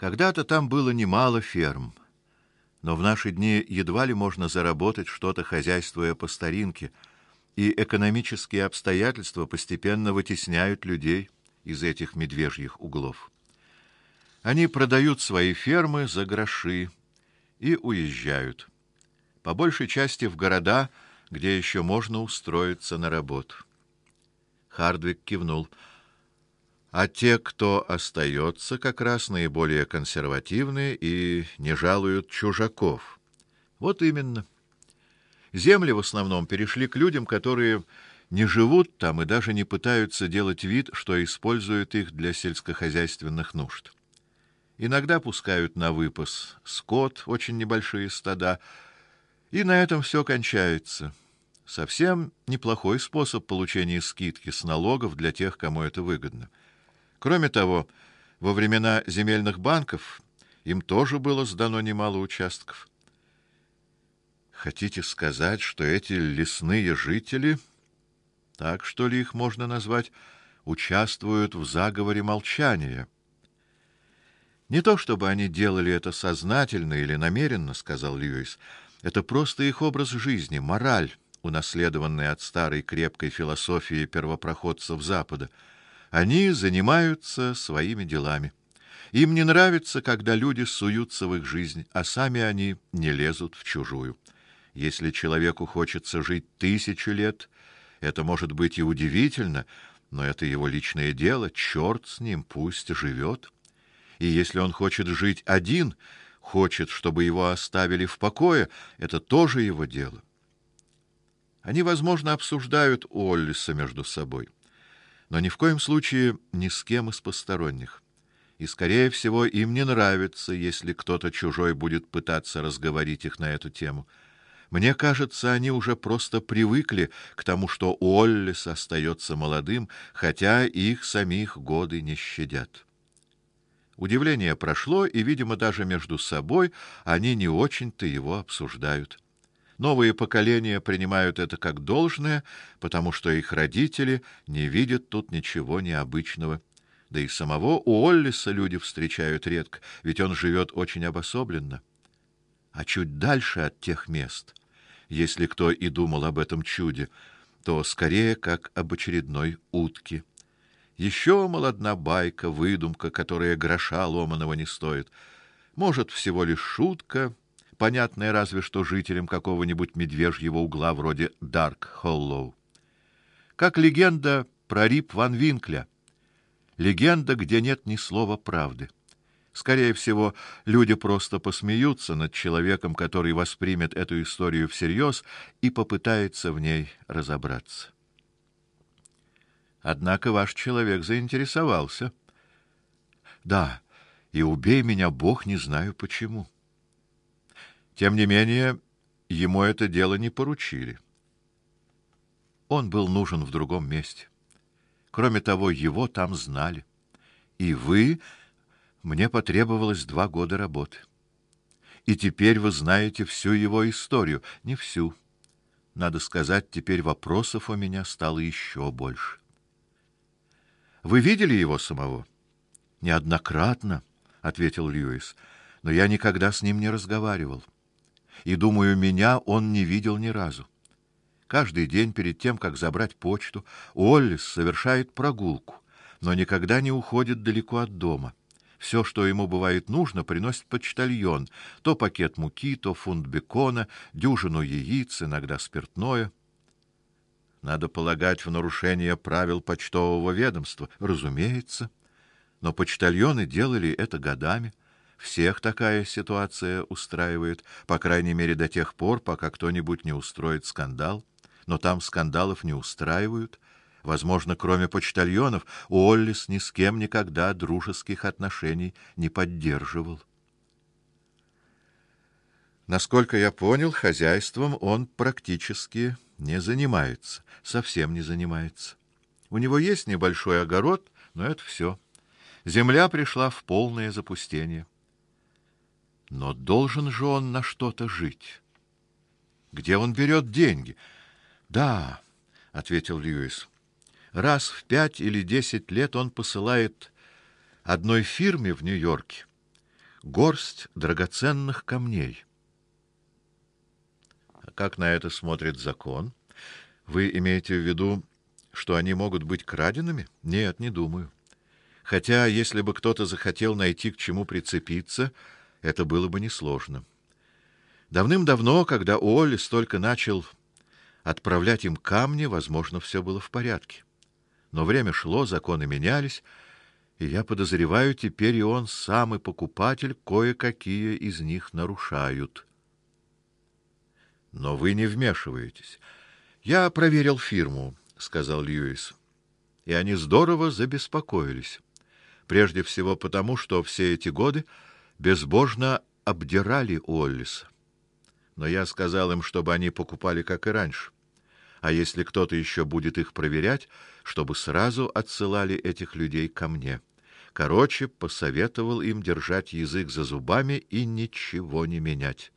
Когда-то там было немало ферм, но в наши дни едва ли можно заработать что-то, хозяйствуя по старинке, и экономические обстоятельства постепенно вытесняют людей из этих медвежьих углов. Они продают свои фермы за гроши и уезжают. По большей части в города, где еще можно устроиться на работу. Хардвик кивнул. А те, кто остается, как раз наиболее консервативные и не жалуют чужаков. Вот именно. Земли в основном перешли к людям, которые не живут там и даже не пытаются делать вид, что используют их для сельскохозяйственных нужд. Иногда пускают на выпас скот, очень небольшие стада, и на этом все кончается. Совсем неплохой способ получения скидки с налогов для тех, кому это выгодно. Кроме того, во времена земельных банков им тоже было сдано немало участков. Хотите сказать, что эти лесные жители, так что ли их можно назвать, участвуют в заговоре молчания? Не то чтобы они делали это сознательно или намеренно, сказал Льюис. Это просто их образ жизни, мораль, унаследованная от старой крепкой философии первопроходцев Запада. Они занимаются своими делами. Им не нравится, когда люди суются в их жизнь, а сами они не лезут в чужую. Если человеку хочется жить тысячу лет, это может быть и удивительно, но это его личное дело, черт с ним, пусть живет и если он хочет жить один, хочет, чтобы его оставили в покое, это тоже его дело. Они, возможно, обсуждают Оллиса между собой, но ни в коем случае ни с кем из посторонних. И скорее всего, им не нравится, если кто-то чужой будет пытаться разговорить их на эту тему. Мне кажется, они уже просто привыкли к тому, что Оллис остается молодым, хотя их самих годы не щадят. Удивление прошло, и, видимо, даже между собой они не очень-то его обсуждают. Новые поколения принимают это как должное, потому что их родители не видят тут ничего необычного. Да и самого Уоллиса люди встречают редко, ведь он живет очень обособленно. А чуть дальше от тех мест, если кто и думал об этом чуде, то скорее как об очередной утке. Еще молодна байка, выдумка, которая гроша ломаного не стоит. Может, всего лишь шутка, понятная разве что жителям какого-нибудь медвежьего угла вроде Дарк-Холлоу. Как легенда про Рип Ван Винкля. Легенда, где нет ни слова правды. Скорее всего, люди просто посмеются над человеком, который воспримет эту историю всерьез и попытается в ней разобраться. Однако ваш человек заинтересовался. Да, и убей меня Бог, не знаю почему. Тем не менее, ему это дело не поручили. Он был нужен в другом месте. Кроме того, его там знали. И вы мне потребовалось два года работы. И теперь вы знаете всю его историю, не всю. Надо сказать, теперь вопросов у меня стало еще больше. Вы видели его самого? Неоднократно, ответил Льюис. Но я никогда с ним не разговаривал. И думаю, меня он не видел ни разу. Каждый день перед тем, как забрать почту, Оллис совершает прогулку, но никогда не уходит далеко от дома. Все, что ему бывает нужно, приносит почтальон: то пакет муки, то фунт бекона, дюжину яиц, иногда спиртное надо полагать, в нарушение правил почтового ведомства, разумеется. Но почтальоны делали это годами. Всех такая ситуация устраивает, по крайней мере до тех пор, пока кто-нибудь не устроит скандал. Но там скандалов не устраивают. Возможно, кроме почтальонов, Оллис ни с кем никогда дружеских отношений не поддерживал. Насколько я понял, хозяйством он практически не занимается, совсем не занимается. У него есть небольшой огород, но это все. Земля пришла в полное запустение. Но должен же он на что-то жить. Где он берет деньги? Да, ответил Льюис. Раз в пять или десять лет он посылает одной фирме в Нью-Йорке горсть драгоценных камней. А как на это смотрит закон? Вы имеете в виду, что они могут быть краденными? Нет, не думаю. Хотя, если бы кто-то захотел найти к чему прицепиться, это было бы несложно. Давным-давно, когда Уоллес только начал отправлять им камни, возможно, все было в порядке. Но время шло, законы менялись, и я подозреваю, теперь и он сам и покупатель кое-какие из них нарушают. Но вы не вмешиваетесь. Я проверил фирму, сказал Льюис. И они здорово забеспокоились. Прежде всего потому, что все эти годы безбожно обдирали Оллиса. Но я сказал им, чтобы они покупали как и раньше. А если кто-то еще будет их проверять, чтобы сразу отсылали этих людей ко мне. Короче, посоветовал им держать язык за зубами и ничего не менять.